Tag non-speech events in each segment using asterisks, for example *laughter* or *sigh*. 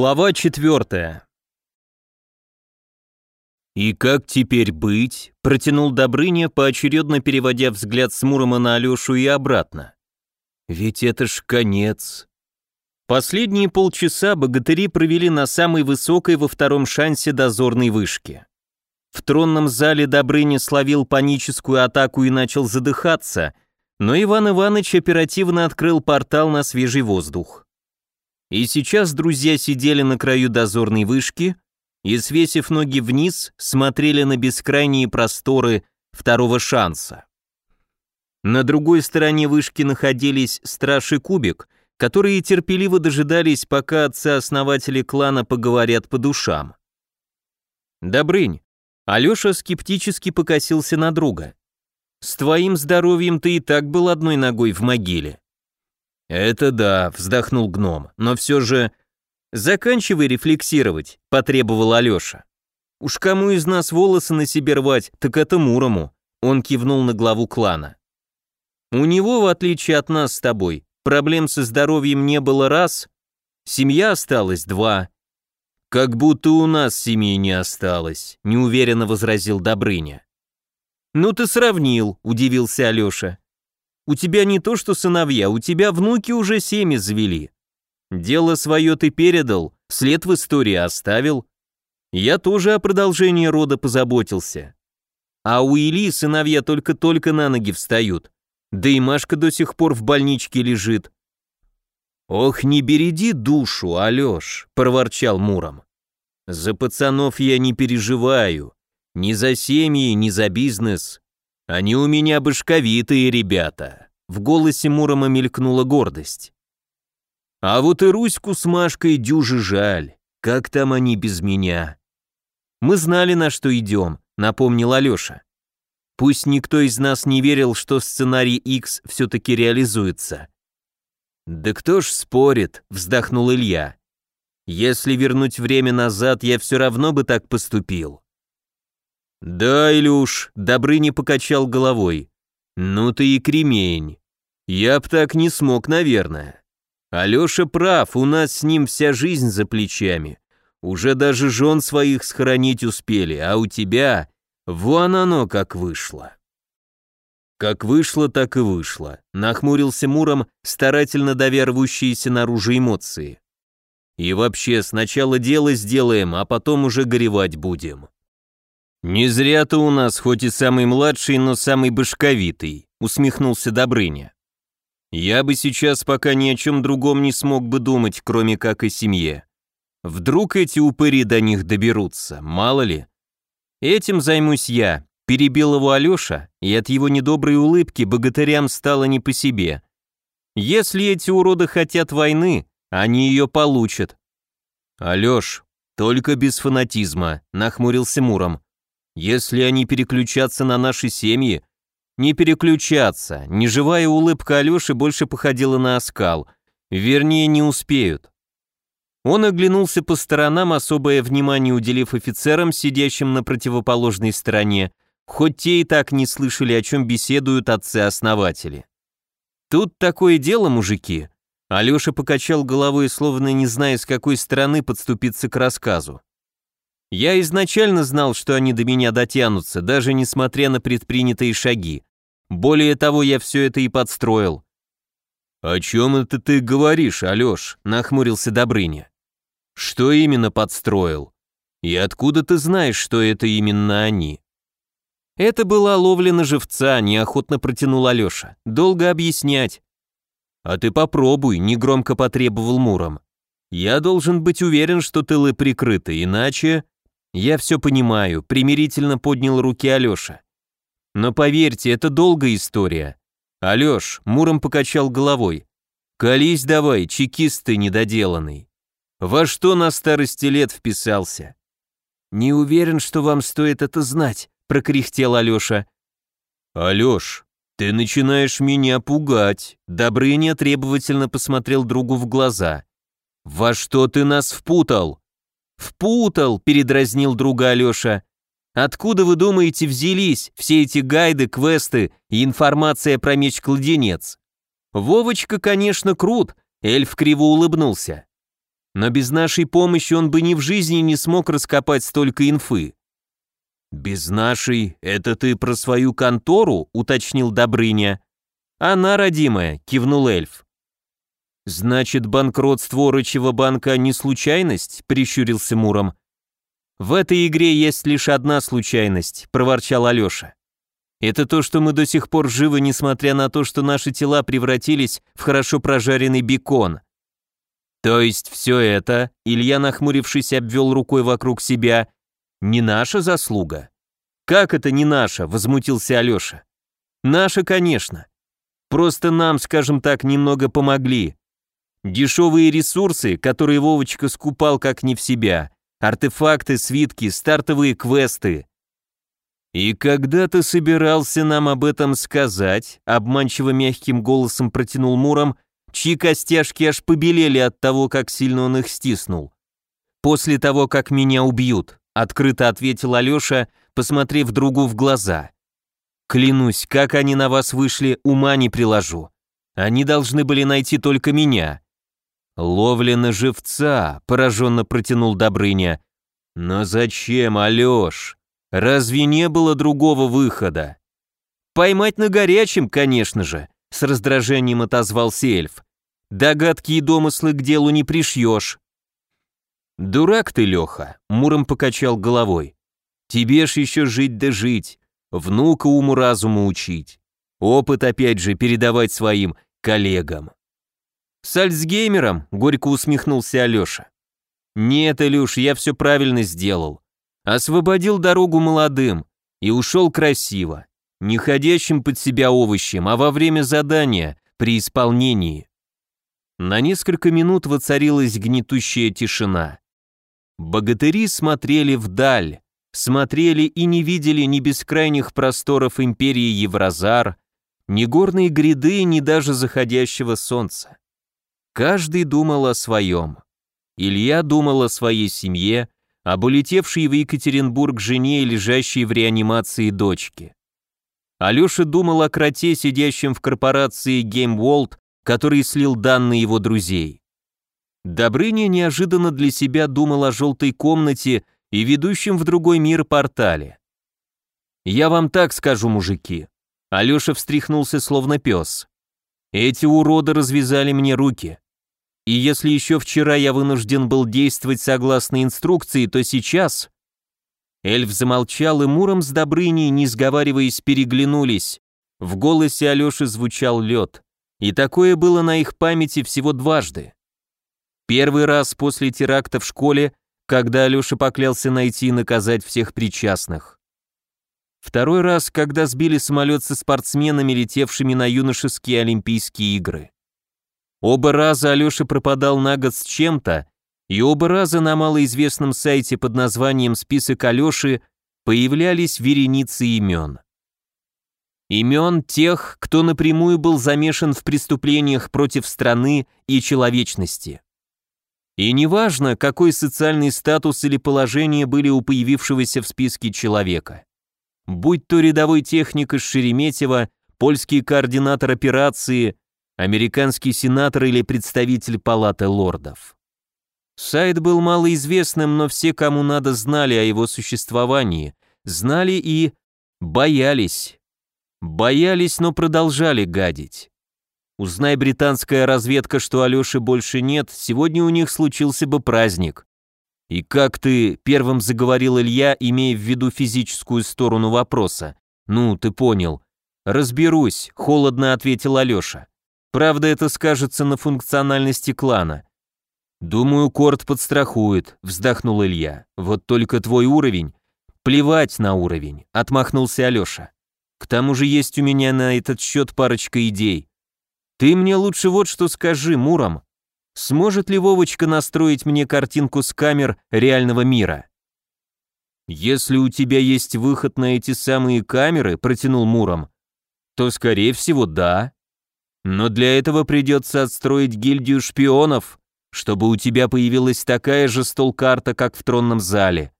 Глава четвертая. «И как теперь быть?» – протянул Добрыня, поочередно переводя взгляд с Мурома на Алешу и обратно. «Ведь это ж конец». Последние полчаса богатыри провели на самой высокой во втором шансе дозорной вышке. В тронном зале Добрыня словил паническую атаку и начал задыхаться, но Иван Иванович оперативно открыл портал на свежий воздух. И сейчас друзья сидели на краю дозорной вышки и, свесив ноги вниз, смотрели на бескрайние просторы второго шанса. На другой стороне вышки находились страж и кубик, которые терпеливо дожидались, пока отцы-основатели клана поговорят по душам. «Добрынь», Алеша скептически покосился на друга. «С твоим здоровьем ты и так был одной ногой в могиле. «Это да», — вздохнул гном, «но все же...» «Заканчивай рефлексировать», — потребовал Алеша. «Уж кому из нас волосы на себе рвать, так это Мурому», — он кивнул на главу клана. «У него, в отличие от нас с тобой, проблем со здоровьем не было раз, семья осталась два». «Как будто у нас семьи не осталось», — неуверенно возразил Добрыня. «Ну ты сравнил», — удивился Алеша. У тебя не то что сыновья, у тебя внуки уже семьи завели. Дело свое ты передал, след в истории оставил. Я тоже о продолжении рода позаботился. А у Ильи сыновья только-только на ноги встают. Да и Машка до сих пор в больничке лежит. «Ох, не береди душу, Алёш», — проворчал Муром. «За пацанов я не переживаю. Ни за семьи, ни за бизнес. Они у меня башковитые ребята. В голосе Мурома мелькнула гордость. А вот и Руську с Машкой дюжи жаль. Как там они без меня? Мы знали, на что идем, напомнил Алеша. Пусть никто из нас не верил, что сценарий X все-таки реализуется. «Да кто ж спорит?» — вздохнул Илья. «Если вернуть время назад, я все равно бы так поступил. «Да, Илюш», — Добрыня покачал головой. «Ну ты и кремень. Я б так не смог, наверное. Алёша прав, у нас с ним вся жизнь за плечами. Уже даже жен своих схоронить успели, а у тебя... Вон оно как вышло». Как вышло, так и вышло. Нахмурился Муром, старательно давя наружу эмоции. И вообще, сначала дело сделаем, а потом уже горевать будем. «Не зря ты у нас, хоть и самый младший, но самый башковитый», — усмехнулся Добрыня. «Я бы сейчас пока ни о чем другом не смог бы думать, кроме как о семье. Вдруг эти упыри до них доберутся, мало ли. Этим займусь я», — перебил его Алеша, и от его недоброй улыбки богатырям стало не по себе. «Если эти уроды хотят войны, они ее получат». «Алеш, только без фанатизма», — нахмурился Муром. Если они переключатся на наши семьи, не переключаться, неживая улыбка Алёши больше походила на оскал, вернее, не успеют. Он оглянулся по сторонам, особое внимание уделив офицерам, сидящим на противоположной стороне, хоть те и так не слышали, о чем беседуют отцы-основатели. «Тут такое дело, мужики», Алёша покачал головой, словно не зная, с какой стороны подступиться к рассказу. Я изначально знал, что они до меня дотянутся, даже несмотря на предпринятые шаги. Более того, я все это и подстроил. «О чем это ты говоришь, Алеш?» – нахмурился Добрыня. «Что именно подстроил? И откуда ты знаешь, что это именно они?» «Это была ловля на живца», – неохотно протянул Алеша. «Долго объяснять». «А ты попробуй», – негромко потребовал Муром. «Я должен быть уверен, что тылы прикрыты, иначе...» «Я все понимаю», — примирительно поднял руки Алеша. «Но поверьте, это долгая история». «Алеш», — Муром покачал головой, «колись давай, чекист ты недоделанный. Во что на старости лет вписался?» «Не уверен, что вам стоит это знать», — прокряхтел Алеша. «Алеш, ты начинаешь меня пугать», — Добрыня требовательно посмотрел другу в глаза. «Во что ты нас впутал?» «Впутал», — передразнил друга Алеша. «Откуда, вы думаете, взялись все эти гайды, квесты и информация про меч-кладенец?» «Вовочка, конечно, крут», — эльф криво улыбнулся. Но без нашей помощи он бы ни в жизни не смог раскопать столько инфы. «Без нашей? Это ты про свою контору?» — уточнил Добрыня. «Она, родимая», — кивнул эльф. «Значит, банкротство Орочего банка не случайность?» — прищурился Муром. «В этой игре есть лишь одна случайность», — проворчал Алёша. «Это то, что мы до сих пор живы, несмотря на то, что наши тела превратились в хорошо прожаренный бекон». «То есть все это», — Илья, нахмурившись, обвел рукой вокруг себя, — «не наша заслуга?» «Как это не наша?» — возмутился Алёша. «Наша, конечно. Просто нам, скажем так, немного помогли. Дешевые ресурсы, которые Вовочка скупал как не в себя, артефакты, свитки, стартовые квесты. «И когда ты собирался нам об этом сказать?» обманчиво мягким голосом протянул Муром, чьи костяшки аж побелели от того, как сильно он их стиснул. «После того, как меня убьют», — открыто ответил Алёша, посмотрев другу в глаза. Клянусь, как они на вас вышли, ума не приложу. Они должны были найти только меня. Ловля на живца, пораженно протянул Добрыня. Но зачем, Алёш? Разве не было другого выхода? Поймать на горячем, конечно же, с раздражением отозвался эльф. Догадки и домыслы к делу не пришьешь. Дурак ты, Леха, Муром покачал головой. Тебе ж еще жить да жить внука уму-разуму учить, опыт опять же передавать своим коллегам. С Альцгеймером, горько усмехнулся Алеша. Нет, Илюш, я все правильно сделал. Освободил дорогу молодым и ушел красиво, не ходящим под себя овощем, а во время задания, при исполнении. На несколько минут воцарилась гнетущая тишина. Богатыри смотрели вдаль, смотрели и не видели ни бескрайних просторов империи Евразар, ни горной гряды, ни даже заходящего солнца. Каждый думал о своем. Илья думал о своей семье, об улетевшей в Екатеринбург жене и лежащей в реанимации дочке. Алеша думал о кроте, сидящем в корпорации Game World, который слил данные его друзей. Добрыня неожиданно для себя думал о желтой комнате и ведущем в другой мир портале. «Я вам так скажу, мужики». Алеша встряхнулся словно пес. «Эти уроды развязали мне руки. И если еще вчера я вынужден был действовать согласно инструкции, то сейчас...» Эльф замолчал, и Муром с Добрыней, не сговариваясь, переглянулись. В голосе Алеши звучал лед. И такое было на их памяти всего дважды. Первый раз после теракта в школе когда Алёша поклялся найти и наказать всех причастных. Второй раз, когда сбили самолет со спортсменами, летевшими на юношеские Олимпийские игры. Оба раза Алёша пропадал на год с чем-то, и оба раза на малоизвестном сайте под названием «Список Алёши» появлялись вереницы имен. Имен тех, кто напрямую был замешан в преступлениях против страны и человечности. И неважно, какой социальный статус или положение были у появившегося в списке человека. Будь то рядовой техник из Шереметьево, польский координатор операции, американский сенатор или представитель палаты лордов. Сайт был малоизвестным, но все, кому надо, знали о его существовании, знали и боялись. Боялись, но продолжали гадить. Узнай британская разведка, что Алёши больше нет, сегодня у них случился бы праздник. И как ты первым заговорил Илья, имея в виду физическую сторону вопроса? Ну, ты понял. Разберусь, холодно ответил Алёша. Правда, это скажется на функциональности клана. Думаю, Корт подстрахует, вздохнул Илья. Вот только твой уровень. Плевать на уровень, отмахнулся Алёша. К тому же есть у меня на этот счет парочка идей. Ты мне лучше вот что скажи, Муром. Сможет ли Вовочка настроить мне картинку с камер реального мира? Если у тебя есть выход на эти самые камеры, протянул Муром, то скорее всего да. Но для этого придется отстроить гильдию шпионов, чтобы у тебя появилась такая же стол-карта, как в тронном зале.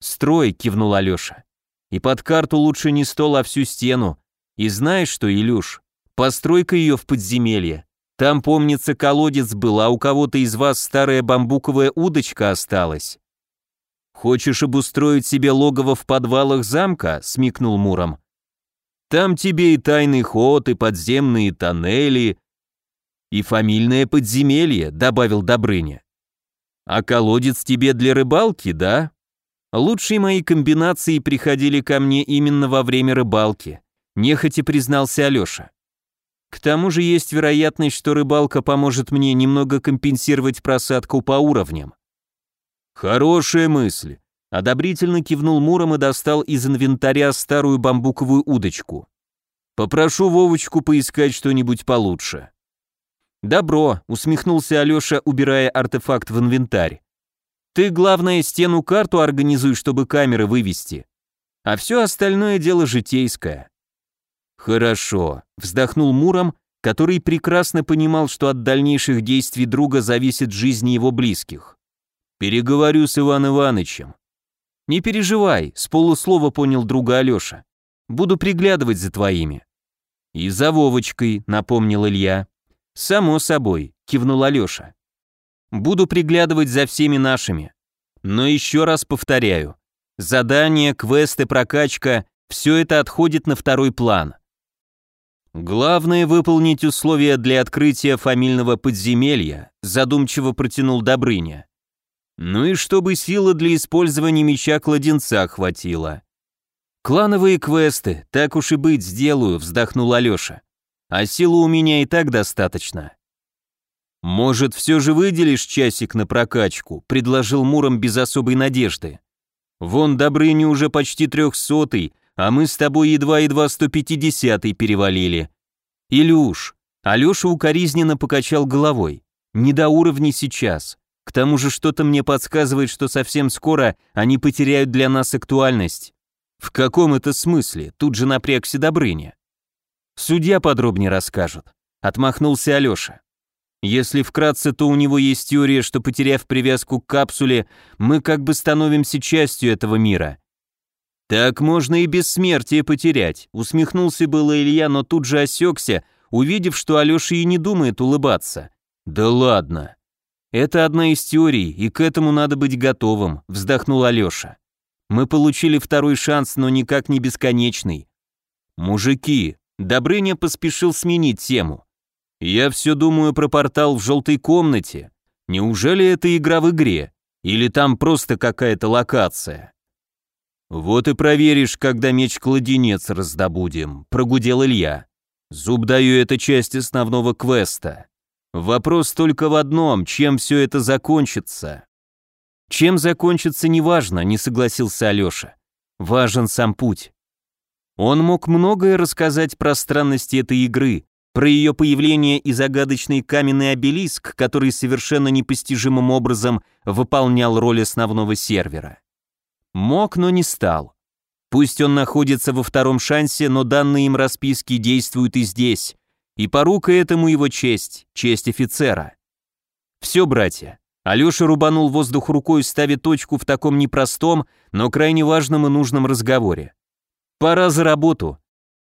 «Строй», — кивнул Алёша. «И под карту лучше не стол, а всю стену. И знаешь что, Илюш, Постройка ее в подземелье. Там, помнится, колодец был, а у кого-то из вас старая бамбуковая удочка осталась. Хочешь обустроить себе логово в подвалах замка? смекнул Муром. Там тебе и тайный ход, и подземные тоннели, и фамильное подземелье, добавил Добрыня. А колодец тебе для рыбалки, да? Лучшие мои комбинации приходили ко мне именно во время рыбалки, нехотя признался Алёша. К тому же есть вероятность, что рыбалка поможет мне немного компенсировать просадку по уровням. Хорошая мысль. Одобрительно кивнул Муром и достал из инвентаря старую бамбуковую удочку. Попрошу Вовочку поискать что-нибудь получше. Добро, усмехнулся Алёша, убирая артефакт в инвентарь. Ты, главное, стену-карту организуй, чтобы камеры вывести. А все остальное дело житейское. Хорошо, вздохнул Муром, который прекрасно понимал, что от дальнейших действий друга зависит жизнь его близких. Переговорю с Иван Иванычем. Не переживай, с полуслова понял друга Алёша. Буду приглядывать за твоими. И за Вовочкой, напомнил Илья. Само собой, кивнул Алёша. Буду приглядывать за всеми нашими. Но еще раз повторяю, задания, квесты, прокачка – все это отходит на второй план. Главное выполнить условия для открытия фамильного подземелья, задумчиво протянул Добрыня. Ну и чтобы силы для использования меча-кладенца хватило. Клановые квесты, так уж и быть, сделаю, вздохнул Алёша. А силы у меня и так достаточно. «Может, все же выделишь часик на прокачку?» – предложил Муром без особой надежды. «Вон Добрыня уже почти трехсотый, а мы с тобой едва-едва сто пятидесятый перевалили». «Илюш!» – Алеша укоризненно покачал головой. «Не до уровня сейчас. К тому же что-то мне подсказывает, что совсем скоро они потеряют для нас актуальность». «В каком это смысле?» – тут же напрягся Добрыня. «Судья подробнее расскажет», – отмахнулся Алеша. Если вкратце, то у него есть теория, что потеряв привязку к капсуле, мы как бы становимся частью этого мира. Так можно и бессмертие потерять, усмехнулся было Илья, но тут же осекся, увидев, что Алеша и не думает улыбаться. Да ладно. Это одна из теорий, и к этому надо быть готовым, вздохнул Алеша. Мы получили второй шанс, но никак не бесконечный. Мужики, Добрыня поспешил сменить тему. Я все думаю про портал в желтой комнате. Неужели это игра в игре? Или там просто какая-то локация? Вот и проверишь, когда меч-кладенец раздобудем, прогудел Илья. Зуб даю, это часть основного квеста. Вопрос только в одном, чем все это закончится. Чем закончится, неважно, не согласился Алеша. Важен сам путь. Он мог многое рассказать про странности этой игры, про ее появление и загадочный каменный обелиск, который совершенно непостижимым образом выполнял роль основного сервера. Мог, но не стал. Пусть он находится во втором шансе, но данные им расписки действуют и здесь, и порука этому его честь, честь офицера. Все, братья. Алеша рубанул воздух рукой, ставя точку в таком непростом, но крайне важном и нужном разговоре. Пора за работу,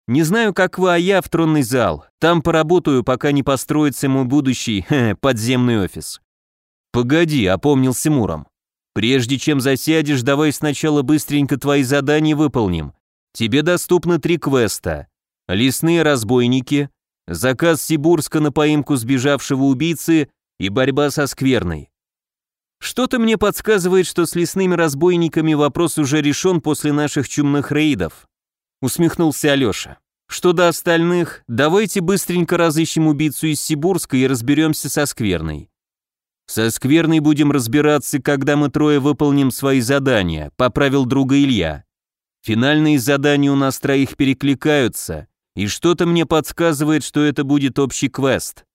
не знаю, как вы, а я в тронный зал. Там поработаю, пока не построится мой будущий *laughs* хе, подземный офис. Погоди, опомнился Муром. Прежде чем засядешь, давай сначала быстренько твои задания выполним. Тебе доступны три квеста. Лесные разбойники, заказ Сибурска на поимку сбежавшего убийцы и борьба со скверной. Что-то мне подсказывает, что с лесными разбойниками вопрос уже решен после наших чумных рейдов усмехнулся Алёша. Что до остальных, давайте быстренько разыщем убийцу из Сибурска и разберемся со Скверной. Со Скверной будем разбираться, когда мы трое выполним свои задания, поправил друга Илья. Финальные задания у нас троих перекликаются, и что-то мне подсказывает, что это будет общий квест.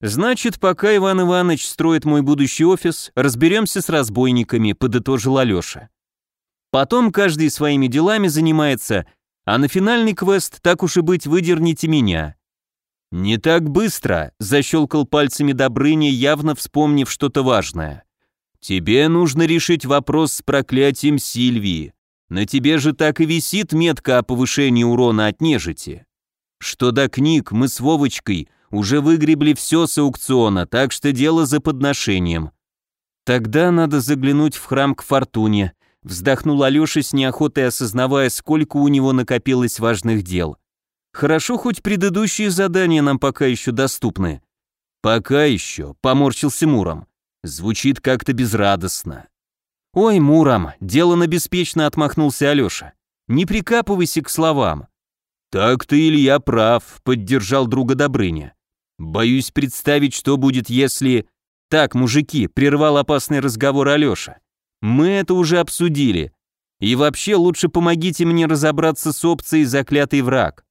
Значит, пока Иван Иванович строит мой будущий офис, разберемся с разбойниками, подытожил Алёша. Потом каждый своими делами занимается, а на финальный квест, так уж и быть, выдерните меня. Не так быстро, защелкал пальцами Добрыня, явно вспомнив что-то важное. Тебе нужно решить вопрос с проклятием Сильвии. На тебе же так и висит метка о повышении урона от нежити. Что до книг, мы с Вовочкой Уже выгребли все с аукциона, так что дело за подношением. Тогда надо заглянуть в храм к Фортуне, вздохнул Алеша с неохотой осознавая, сколько у него накопилось важных дел. Хорошо, хоть предыдущие задания нам пока еще доступны. Пока еще, поморщился Муром. Звучит как-то безрадостно. Ой, Муром, делано беспечно отмахнулся Алеша. Не прикапывайся к словам. Так ты, Илья, прав, поддержал друга Добрыня. Боюсь представить, что будет, если... Так, мужики, прервал опасный разговор Алеша. Мы это уже обсудили. И вообще лучше помогите мне разобраться с опцией «Заклятый враг».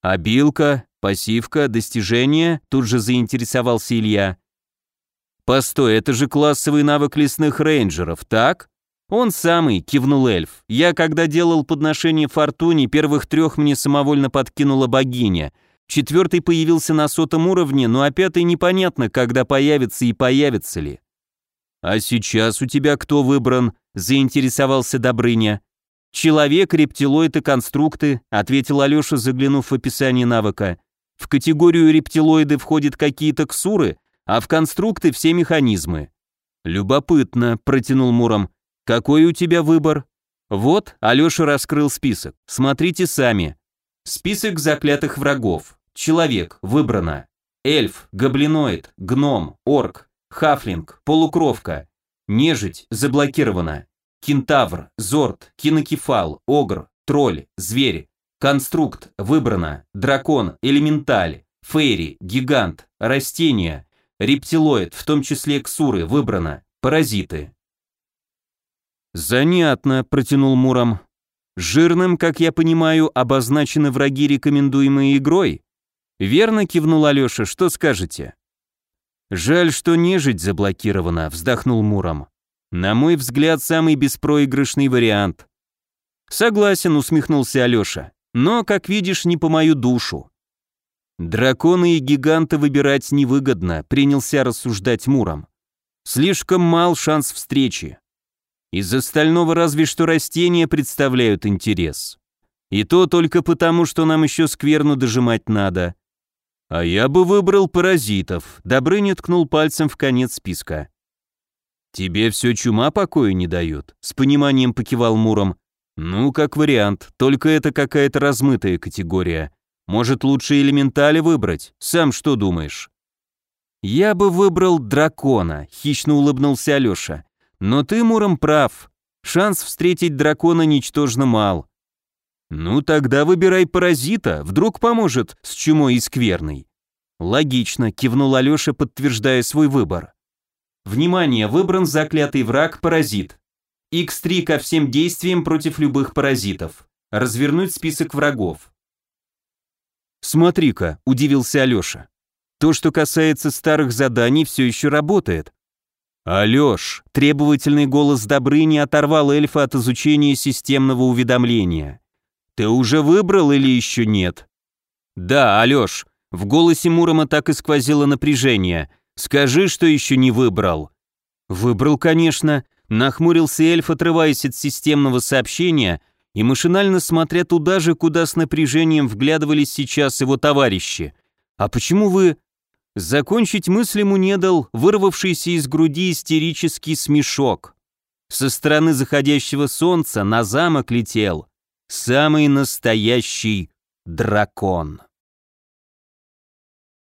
Обилка, пассивка, достижение, тут же заинтересовался Илья. Постой, это же классовый навык лесных рейнджеров, так? Он самый, кивнул эльф. Я когда делал подношение фортуне, первых трех мне самовольно подкинула богиня. Четвертый появился на сотом уровне, ну а пятый непонятно, когда появится и появится ли. А сейчас у тебя кто выбран? Заинтересовался Добрыня. «Человек, рептилоид и конструкты», — ответил Алеша, заглянув в описание навыка. «В категорию рептилоиды входят какие-то ксуры, а в конструкты все механизмы». «Любопытно», — протянул Муром. «Какой у тебя выбор?» «Вот», — Алеша раскрыл список. «Смотрите сами». Список заклятых врагов. Человек, выбрано. Эльф, гоблиноид, гном, орк, хафлинг, полукровка. Нежить, заблокировано кентавр, зорд, кинокефал, огр, тролль, зверь, конструкт, выбрано, дракон, элементаль, фейри, гигант, растения, рептилоид, в том числе ксуры, выбрано, паразиты. «Занятно», — протянул Муром. «Жирным, как я понимаю, обозначены враги, рекомендуемые игрой?» «Верно», — кивнул Алеша, — «что скажете?» «Жаль, что нежить заблокирована», — вздохнул Муром. На мой взгляд, самый беспроигрышный вариант. Согласен, усмехнулся Алёша. Но, как видишь, не по мою душу. Драконы и гиганта выбирать невыгодно, принялся рассуждать Муром. Слишком мал шанс встречи. Из остального разве что растения представляют интерес. И то только потому, что нам еще скверну дожимать надо. А я бы выбрал паразитов. Добрыня ткнул пальцем в конец списка. «Тебе все чума покоя не дает», — с пониманием покивал Муром. «Ну, как вариант, только это какая-то размытая категория. Может, лучше элементали выбрать? Сам что думаешь?» «Я бы выбрал дракона», — хищно улыбнулся Алеша. «Но ты, Муром, прав. Шанс встретить дракона ничтожно мал». «Ну, тогда выбирай паразита, вдруг поможет с чумой и скверной». «Логично», — кивнул Алеша, подтверждая свой выбор. Внимание, выбран заклятый враг паразит. X3 ко всем действиям против любых паразитов. Развернуть список врагов. Смотри-ка, удивился Алёша. То, что касается старых заданий, все еще работает. Алёш, требовательный голос Добрыни оторвал эльфа от изучения системного уведомления. Ты уже выбрал или еще нет? Да, Алёш, в голосе Мурома так и сквозило напряжение – Скажи, что еще не выбрал». «Выбрал, конечно», — нахмурился эльф, отрываясь от системного сообщения и машинально смотря туда же, куда с напряжением вглядывались сейчас его товарищи. «А почему вы...» Закончить мысль ему не дал вырвавшийся из груди истерический смешок. Со стороны заходящего солнца на замок летел самый настоящий дракон.